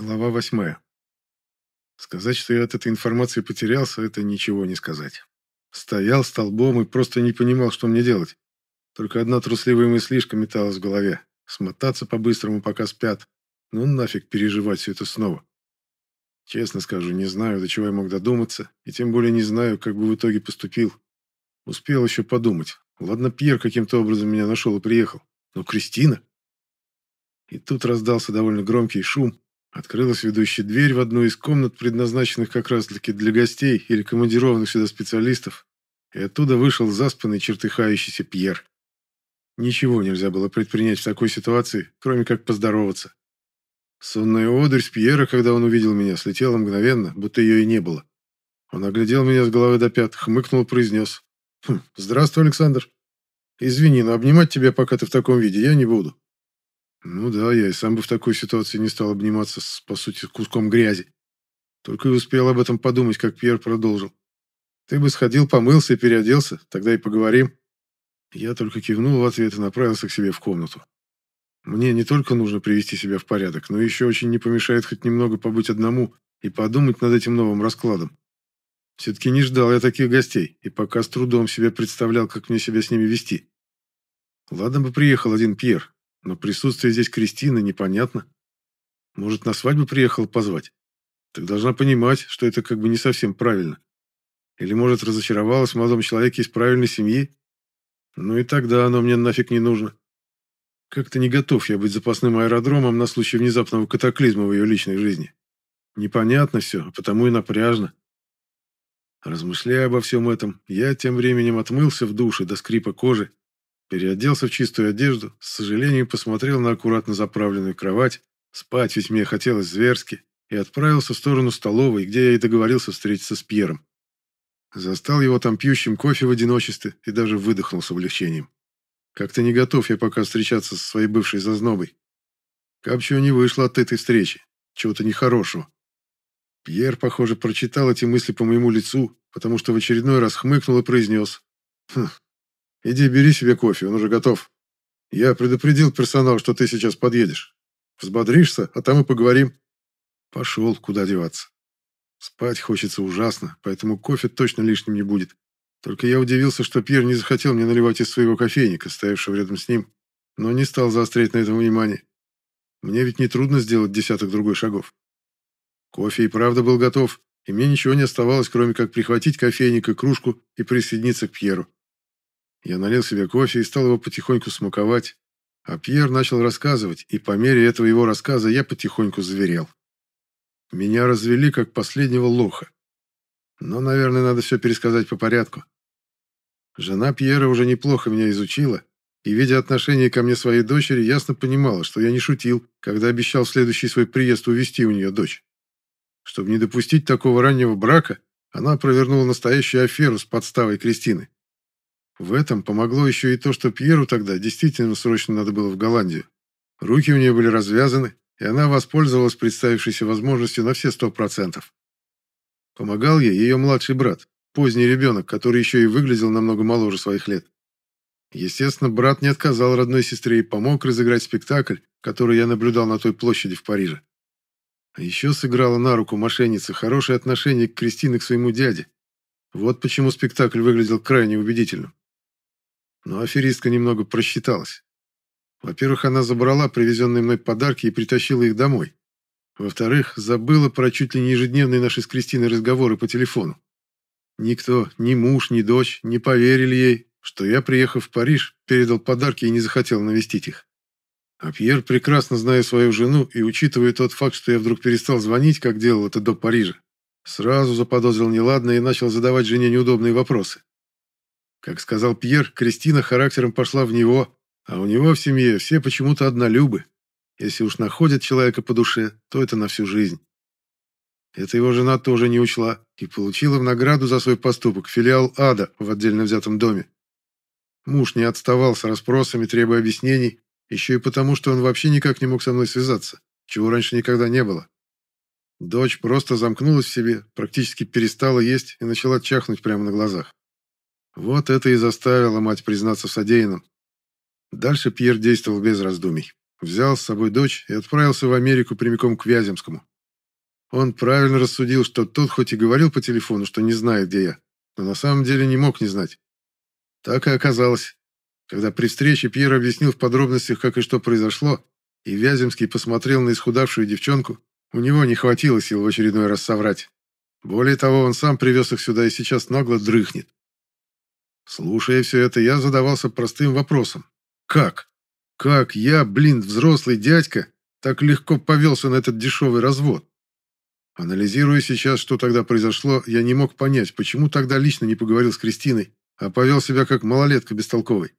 Глава восьмая. Сказать, что я от этой информации потерялся, это ничего не сказать. Стоял столбом и просто не понимал, что мне делать. Только одна трусливая мыслишка металась в голове. Смотаться по-быстрому, пока спят. Ну нафиг переживать все это снова. Честно скажу, не знаю, до чего я мог додуматься, и тем более не знаю, как бы в итоге поступил. Успел еще подумать. Ладно, Пьер каким-то образом меня нашел и приехал. Но Кристина? И тут раздался довольно громкий шум, Открылась ведущая дверь в одну из комнат, предназначенных как раз-таки для гостей или командированных сюда специалистов, и оттуда вышел заспанный чертыхающийся Пьер. Ничего нельзя было предпринять в такой ситуации, кроме как поздороваться. Сонная одырь с Пьера, когда он увидел меня, слетела мгновенно, будто ее и не было. Он оглядел меня с головы до пят, хмыкнул, произнес. «Хм, «Здравствуй, Александр. Извини, но обнимать тебя, пока ты в таком виде, я не буду. Ну да, я и сам бы в такой ситуации не стал обниматься с, по сути, куском грязи. Только и успел об этом подумать, как Пьер продолжил. Ты бы сходил, помылся и переоделся, тогда и поговорим. Я только кивнул в ответ и направился к себе в комнату. Мне не только нужно привести себя в порядок, но еще очень не помешает хоть немного побыть одному и подумать над этим новым раскладом. Все-таки не ждал я таких гостей, и пока с трудом себе представлял, как мне себя с ними вести. Ладно бы приехал один Пьер, но присутствие здесь Кристины непонятно. Может, на свадьбу приехал позвать? Так должна понимать, что это как бы не совсем правильно. Или, может, разочаровалась в молодом человеке из правильной семьи? Ну и тогда оно мне нафиг не нужно. Как-то не готов я быть запасным аэродромом на случай внезапного катаклизма в ее личной жизни. Непонятно все, а потому и напряжно. Размышляя обо всем этом, я тем временем отмылся в душе до скрипа кожи Переоделся в чистую одежду, с сожалением посмотрел на аккуратно заправленную кровать, спать ведь мне хотелось зверски, и отправился в сторону столовой, где я и договорился встретиться с Пьером. Застал его там пьющим кофе в одиночестве и даже выдохнул с облегчением. Как-то не готов я пока встречаться со своей бывшей зазнобой. Капчо не вышло от этой встречи. Чего-то нехорошего. Пьер, похоже, прочитал эти мысли по моему лицу, потому что в очередной раз хмыкнул и произнес. «Хм, Иди бери себе кофе, он уже готов. Я предупредил персонал, что ты сейчас подъедешь. Взбодришься, а там и поговорим. Пошел, куда деваться. Спать хочется ужасно, поэтому кофе точно лишним не будет. Только я удивился, что Пьер не захотел мне наливать из своего кофейника, стоявшего рядом с ним, но не стал заострять на этом внимание. Мне ведь не трудно сделать десяток другой шагов. Кофе и правда был готов, и мне ничего не оставалось, кроме как прихватить кофейник и кружку и присоединиться к Пьеру. Я налил себе кофе и стал его потихоньку смаковать, а Пьер начал рассказывать, и по мере этого его рассказа я потихоньку заверел. Меня развели как последнего лоха. Но, наверное, надо все пересказать по порядку. Жена Пьера уже неплохо меня изучила, и, видя отношение ко мне своей дочери, ясно понимала, что я не шутил, когда обещал в следующий свой приезд увезти у нее дочь. Чтобы не допустить такого раннего брака, она провернула настоящую аферу с подставой Кристины. В этом помогло еще и то, что Пьеру тогда действительно срочно надо было в Голландию. Руки у нее были развязаны, и она воспользовалась представившейся возможностью на все сто процентов. Помогал ей ее младший брат, поздний ребенок, который еще и выглядел намного моложе своих лет. Естественно, брат не отказал родной сестре и помог разыграть спектакль, который я наблюдал на той площади в Париже. А еще сыграла на руку мошеннице хорошее отношение к Кристине к своему дяде. Вот почему спектакль выглядел крайне убедительным. Но аферистка немного просчиталась. Во-первых, она забрала привезенные мной подарки и притащила их домой. Во-вторых, забыла про чуть ли не ежедневные наши с Кристиной разговоры по телефону. Никто, ни муж, ни дочь, не поверили ей, что я, приехав в Париж, передал подарки и не захотел навестить их. А Пьер, прекрасно зная свою жену и учитывая тот факт, что я вдруг перестал звонить, как делал это до Парижа, сразу заподозрил неладное и начал задавать жене неудобные вопросы. Как сказал Пьер, Кристина характером пошла в него, а у него в семье все почему-то однолюбы. Если уж находят человека по душе, то это на всю жизнь. Это его жена тоже не учла и получила в награду за свой поступок филиал ада в отдельно взятом доме. Муж не отставал с расспросами, требуя объяснений, еще и потому, что он вообще никак не мог со мной связаться, чего раньше никогда не было. Дочь просто замкнулась в себе, практически перестала есть и начала чахнуть прямо на глазах. Вот это и заставило мать признаться в содеянном. Дальше Пьер действовал без раздумий. Взял с собой дочь и отправился в Америку прямиком к Вяземскому, Он правильно рассудил, что тот хоть и говорил по телефону, что не знает, где я, но на самом деле не мог не знать. Так и оказалось. Когда при встрече Пьер объяснил в подробностях, как и что произошло, и Вяземский посмотрел на исхудавшую девчонку, у него не хватило сил в очередной раз соврать. Более того, он сам привез их сюда и сейчас нагло дрыхнет. Слушая все это, я задавался простым вопросом. Как? Как я, блин, взрослый дядька, так легко повелся на этот дешевый развод? Анализируя сейчас, что тогда произошло, я не мог понять, почему тогда лично не поговорил с Кристиной, а повел себя как малолетка бестолковый.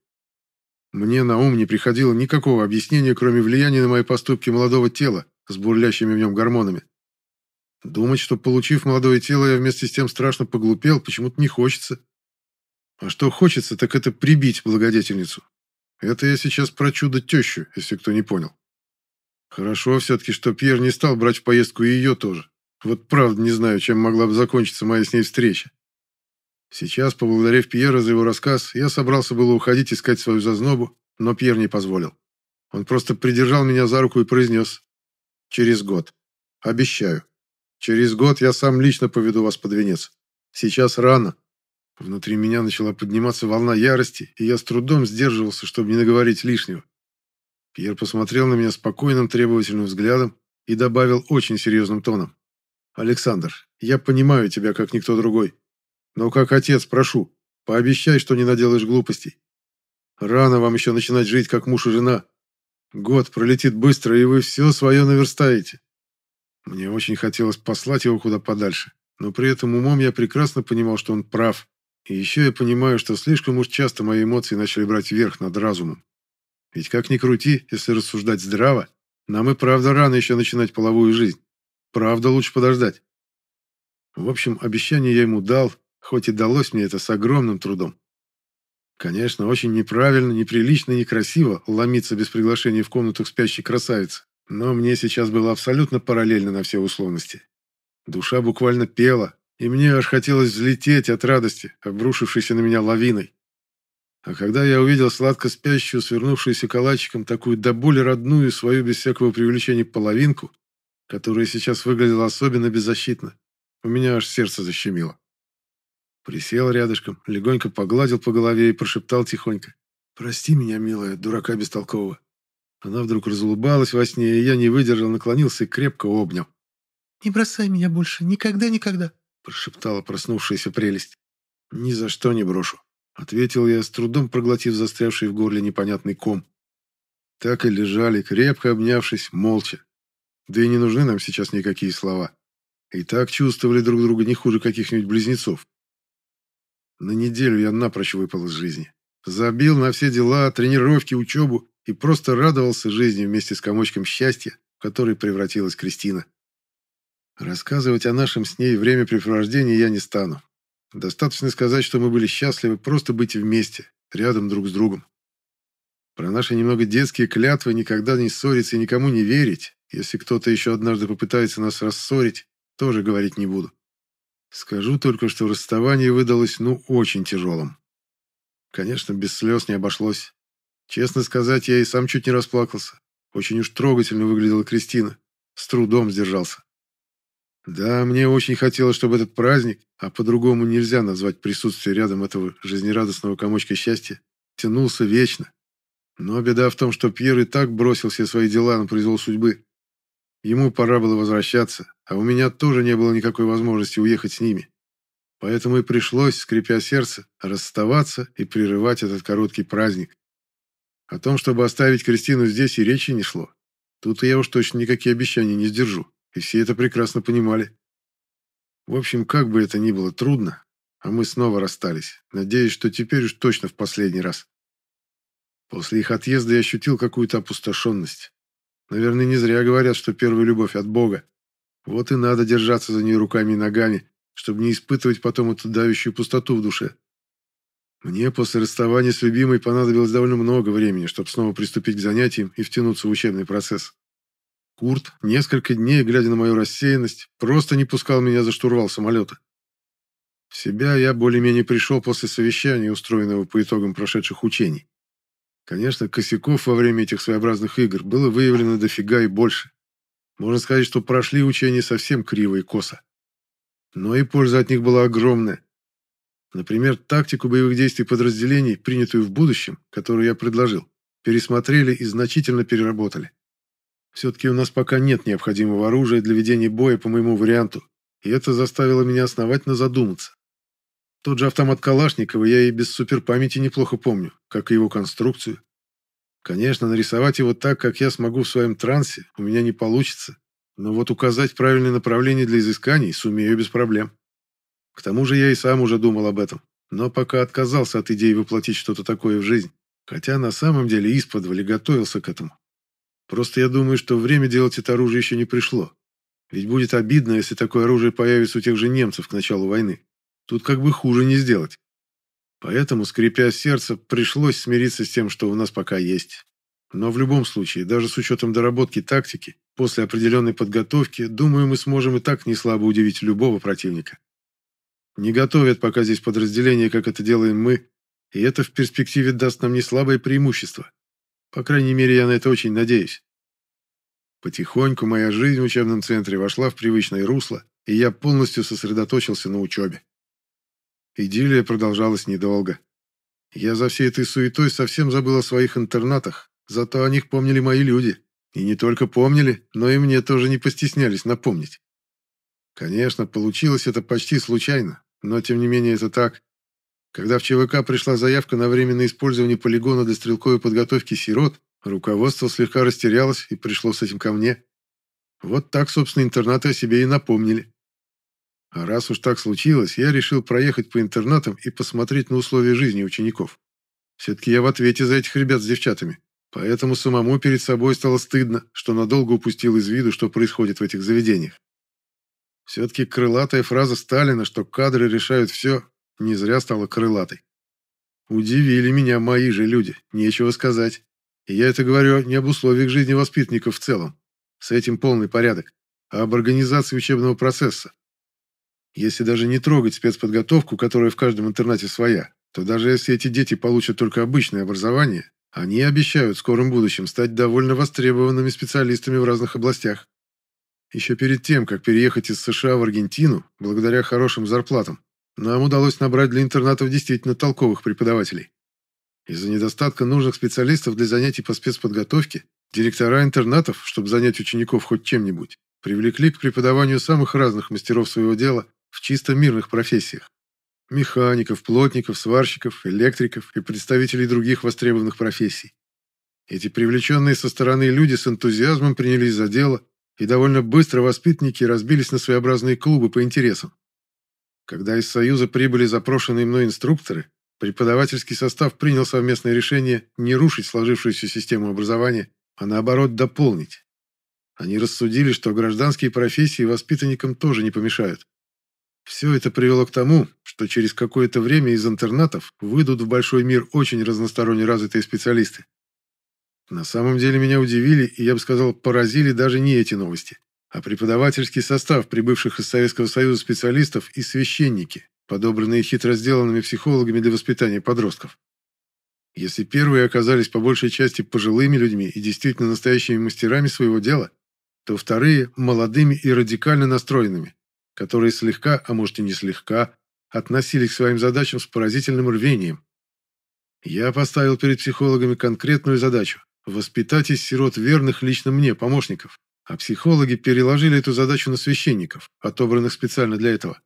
Мне на ум не приходило никакого объяснения, кроме влияния на мои поступки молодого тела с бурлящими в нем гормонами. Думать, что, получив молодое тело, я вместе с тем страшно поглупел, почему-то не хочется. А что хочется, так это прибить благодетельницу. Это я сейчас про чудо-тещу, если кто не понял. Хорошо все-таки, что Пьер не стал брать в поездку и ее тоже. Вот правда не знаю, чем могла бы закончиться моя с ней встреча. Сейчас, поблагодарив Пьера за его рассказ, я собрался было уходить искать свою зазнобу, но Пьер не позволил. Он просто придержал меня за руку и произнес. «Через год. Обещаю. Через год я сам лично поведу вас под венец. Сейчас рано». Внутри меня начала подниматься волна ярости, и я с трудом сдерживался, чтобы не наговорить лишнего. Пьер посмотрел на меня спокойным, требовательным взглядом и добавил очень серьезным тоном. «Александр, я понимаю тебя, как никто другой. Но как отец прошу, пообещай, что не наделаешь глупостей. Рано вам еще начинать жить, как муж и жена. Год пролетит быстро, и вы все свое наверстаете». Мне очень хотелось послать его куда подальше, но при этом умом я прекрасно понимал, что он прав. И еще я понимаю, что слишком уж часто мои эмоции начали брать верх над разумом. Ведь как ни крути, если рассуждать здраво, нам и правда рано еще начинать половую жизнь. Правда лучше подождать. В общем, обещание я ему дал, хоть и далось мне это с огромным трудом. Конечно, очень неправильно, неприлично и некрасиво ломиться без приглашения в комнату к спящей красавице, но мне сейчас было абсолютно параллельно на все условности. Душа буквально пела, и мне аж хотелось взлететь от радости, обрушившейся на меня лавиной. А когда я увидел сладко спящую, свернувшуюся калачиком, такую до боли родную свою без всякого привлечения половинку, которая сейчас выглядела особенно беззащитно, у меня аж сердце защемило. Присел рядышком, легонько погладил по голове и прошептал тихонько. «Прости меня, милая, дурака бестолкового». Она вдруг разулыбалась во сне, и я не выдержал, наклонился и крепко обнял. «Не бросай меня больше, никогда-никогда», прошептала проснувшаяся прелесть. «Ни за что не брошу», — ответил я, с трудом проглотив застрявший в горле непонятный ком. Так и лежали, крепко обнявшись, молча. Да и не нужны нам сейчас никакие слова. И так чувствовали друг друга не хуже каких-нибудь близнецов. На неделю я напрочь выпал из жизни. Забил на все дела, тренировки, учебу и просто радовался жизни вместе с комочком счастья, в который превратилась Кристина. Рассказывать о нашем с ней времяпрепровождении я не стану. Достаточно сказать, что мы были счастливы просто быть вместе, рядом друг с другом. Про наши немного детские клятвы никогда не ссориться и никому не верить, если кто-то еще однажды попытается нас рассорить, тоже говорить не буду. Скажу только, что расставание выдалось ну очень тяжелым. Конечно, без слез не обошлось. Честно сказать, я и сам чуть не расплакался. Очень уж трогательно выглядела Кристина. С трудом сдержался. Да, мне очень хотелось, чтобы этот праздник, а по-другому нельзя назвать присутствие рядом этого жизнерадостного комочка счастья, тянулся вечно. Но беда в том, что Пьер и так бросил все свои дела на произвол судьбы. Ему пора было возвращаться, а у меня тоже не было никакой возможности уехать с ними. Поэтому и пришлось, скрипя сердце, расставаться и прерывать этот короткий праздник. О том, чтобы оставить Кристину здесь, и речи не шло. Тут я уж точно никакие обещания не сдержу, и все это прекрасно понимали. В общем, как бы это ни было трудно, а мы снова расстались, надеясь, что теперь уж точно в последний раз. После их отъезда я ощутил какую-то опустошенность. Наверное, не зря говорят, что первая любовь от Бога. Вот и надо держаться за нее руками и ногами, чтобы не испытывать потом эту давящую пустоту в душе. Мне после расставания с любимой понадобилось довольно много времени, чтобы снова приступить к занятиям и втянуться в учебный процесс. Курт, несколько дней, глядя на мою рассеянность, просто не пускал меня за штурвал самолета. В себя я более-менее пришел после совещания, устроенного по итогам прошедших учений. Конечно, косяков во время этих своеобразных игр было выявлено дофига и больше. Можно сказать, что прошли учения совсем криво и косо. Но и польза от них была огромная. Например, тактику боевых действий подразделений, принятую в будущем, которую я предложил, пересмотрели и значительно переработали. Все-таки у нас пока нет необходимого оружия для ведения боя по моему варианту, и это заставило меня основательно задуматься. Тот же автомат Калашникова я и без суперпамяти неплохо помню, как и его конструкцию. Конечно, нарисовать его так, как я смогу в своем трансе, у меня не получится, но вот указать правильное направление для изысканий сумею без проблем. К тому же я и сам уже думал об этом, но пока отказался от идеи воплотить что-то такое в жизнь, хотя на самом деле исподволе готовился к этому. Просто я думаю, что время делать это оружие еще не пришло. Ведь будет обидно, если такое оружие появится у тех же немцев к началу войны. Тут как бы хуже не сделать. Поэтому, скрипя сердце, пришлось смириться с тем, что у нас пока есть. Но в любом случае, даже с учетом доработки тактики, после определенной подготовки, думаю, мы сможем и так неслабо удивить любого противника. Не готовят пока здесь подразделения, как это делаем мы, и это в перспективе даст нам неслабое преимущество. По крайней мере, я на это очень надеюсь. Потихоньку моя жизнь в учебном центре вошла в привычное русло, и я полностью сосредоточился на учебе. Идиллия продолжалась недолго. Я за всей этой суетой совсем забыл о своих интернатах, зато о них помнили мои люди. И не только помнили, но и мне тоже не постеснялись напомнить. Конечно, получилось это почти случайно, но тем не менее это так. Когда в ЧВК пришла заявка на временное использование полигона для стрелковой подготовки сирот, руководство слегка растерялось и пришло с этим ко мне. Вот так, собственно, интернаты о себе и напомнили. А раз уж так случилось, я решил проехать по интернатам и посмотреть на условия жизни учеников. Все-таки я в ответе за этих ребят с девчатами. Поэтому самому перед собой стало стыдно, что надолго упустил из виду, что происходит в этих заведениях. Все-таки крылатая фраза Сталина, что кадры решают все, не зря стала крылатой. Удивили меня мои же люди, нечего сказать. И я это говорю не об условиях жизни воспитанников в целом. С этим полный порядок. А об организации учебного процесса. Если даже не трогать спецподготовку, которая в каждом интернате своя, то даже если эти дети получат только обычное образование, они обещают в скором будущем стать довольно востребованными специалистами в разных областях. Еще перед тем, как переехать из США в Аргентину, благодаря хорошим зарплатам, нам удалось набрать для интернатов действительно толковых преподавателей. Из-за недостатка нужных специалистов для занятий по спецподготовке, директора интернатов, чтобы занять учеников хоть чем-нибудь, привлекли к преподаванию самых разных мастеров своего дела в чисто мирных профессиях. Механиков, плотников, сварщиков, электриков и представителей других востребованных профессий. Эти привлеченные со стороны люди с энтузиазмом принялись за дело, и довольно быстро воспитанники разбились на своеобразные клубы по интересам. Когда из Союза прибыли запрошенные мной инструкторы, преподавательский состав принял совместное решение не рушить сложившуюся систему образования, а наоборот дополнить. Они рассудили, что гражданские профессии воспитанникам тоже не помешают. Все это привело к тому, что через какое-то время из интернатов выйдут в большой мир очень разносторонне развитые специалисты. На самом деле меня удивили, и я бы сказал, поразили даже не эти новости а преподавательский состав прибывших из Советского Союза специалистов и священники, подобранные хитро сделанными психологами для воспитания подростков. Если первые оказались по большей части пожилыми людьми и действительно настоящими мастерами своего дела, то вторые – молодыми и радикально настроенными, которые слегка, а может и не слегка, относились к своим задачам с поразительным рвением. Я поставил перед психологами конкретную задачу – воспитать из сирот верных лично мне помощников, а психологи переложили эту задачу на священников, отобранных специально для этого.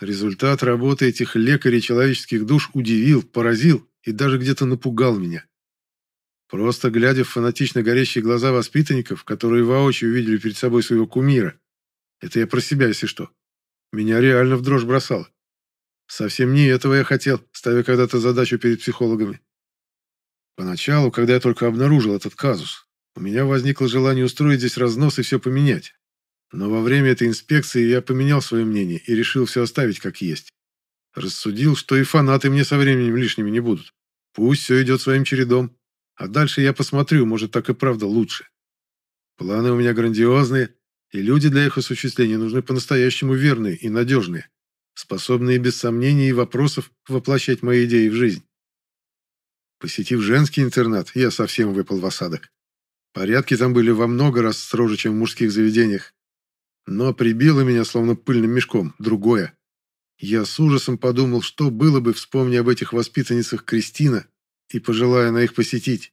Результат работы этих лекарей человеческих душ удивил, поразил и даже где-то напугал меня. Просто глядя в фанатично горящие глаза воспитанников, которые воочию увидели перед собой своего кумира, это я про себя, если что, меня реально в дрожь бросало. Совсем не этого я хотел, ставя когда-то задачу перед психологами. Поначалу, когда я только обнаружил этот казус, у меня возникло желание устроить здесь разнос и все поменять. Но во время этой инспекции я поменял свое мнение и решил все оставить как есть. Рассудил, что и фанаты мне со временем лишними не будут. Пусть все идет своим чередом. А дальше я посмотрю, может, так и правда лучше. Планы у меня грандиозные, и люди для их осуществления нужны по-настоящему верные и надежные, способные без сомнений и вопросов воплощать мои идеи в жизнь. Посетив женский интернат, я совсем выпал в осадок. Порядки там были во много раз строже, чем в мужских заведениях. Но прибило меня, словно пыльным мешком, другое. Я с ужасом подумал, что было бы, вспомни об этих воспитанницах Кристина и пожелая на их посетить.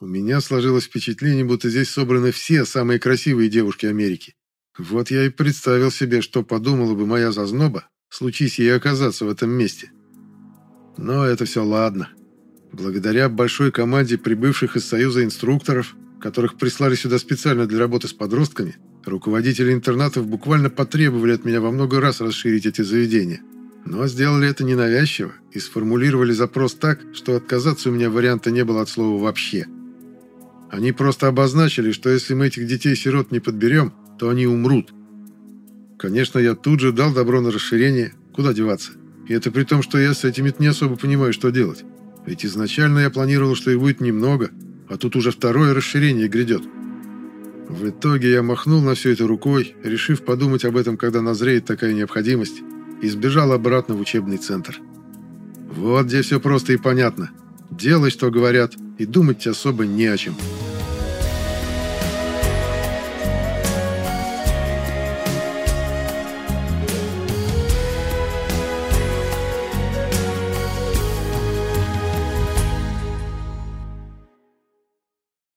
У меня сложилось впечатление, будто здесь собраны все самые красивые девушки Америки. Вот я и представил себе, что подумала бы моя зазноба, случись ей оказаться в этом месте. Но это все ладно. Благодаря большой команде прибывших из Союза инструкторов, которых прислали сюда специально для работы с подростками, руководители интернатов буквально потребовали от меня во много раз расширить эти заведения. Но сделали это ненавязчиво и сформулировали запрос так, что отказаться у меня варианта не было от слова «вообще». Они просто обозначили, что если мы этих детей-сирот не подберем, то они умрут. Конечно, я тут же дал добро на расширение. Куда деваться? И это при том, что я с этим не особо понимаю, что делать. Ведь изначально я планировал, что их будет немного, а тут уже второе расширение грядет. В итоге я махнул на все это рукой, решив подумать об этом, когда назреет такая необходимость, и сбежал обратно в учебный центр. Вот где все просто и понятно. Делай, что говорят, и думать особо не о чем.